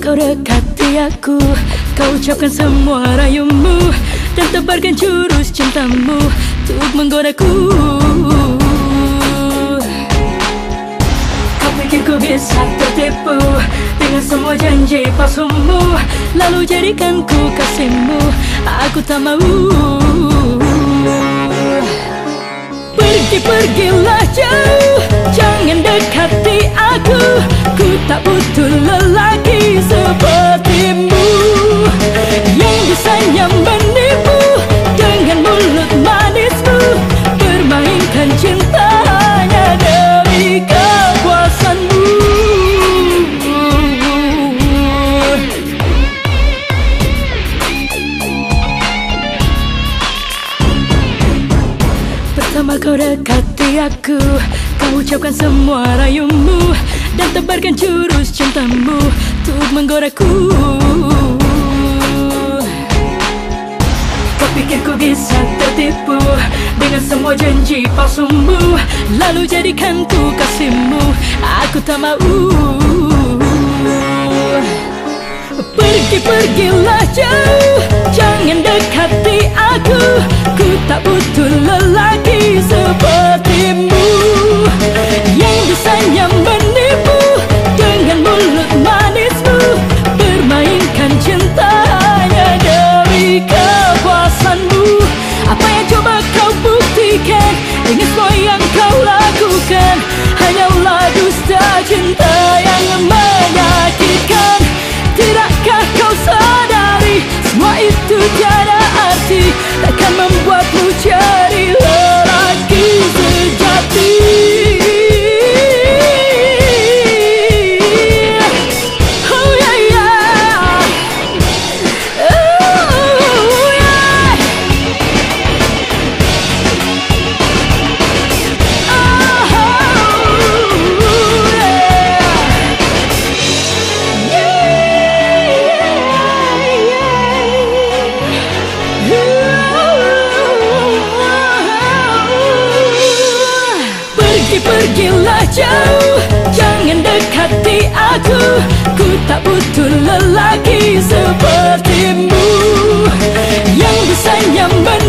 Kau dekati aku. Kau ucapkan semua rayumu Dan tebarkan jurus cintamu Untuk menggodaku. Kau pikir ku bisa tertipu Dengan semua janji palsumu? Lalu jadikan ku kasihmu. Aku tak mau. Pergi-pergilah jauh. Jangan dekati aku. Ku tak butuh lelaki sepertimu. Yang bisa menipu Dengan mulut manismu. Bermainkan cinta hanya demi kepuasanmu. Pertama kau dekati aku Kau ucapkan semua rayumu Dan tebarkan jurus cintamu Untuk menggodaku Kau pikir ku bisa tertipu Dengan semua janji palsumu? Lalu jadikan ku kasihmu. Aku tak mau. Pergi-pergilah jauh. Jangan dekati aku jauh. Jangan dekati aku. Ku tak butuh lelaki sepertimu. Yang bisa menipu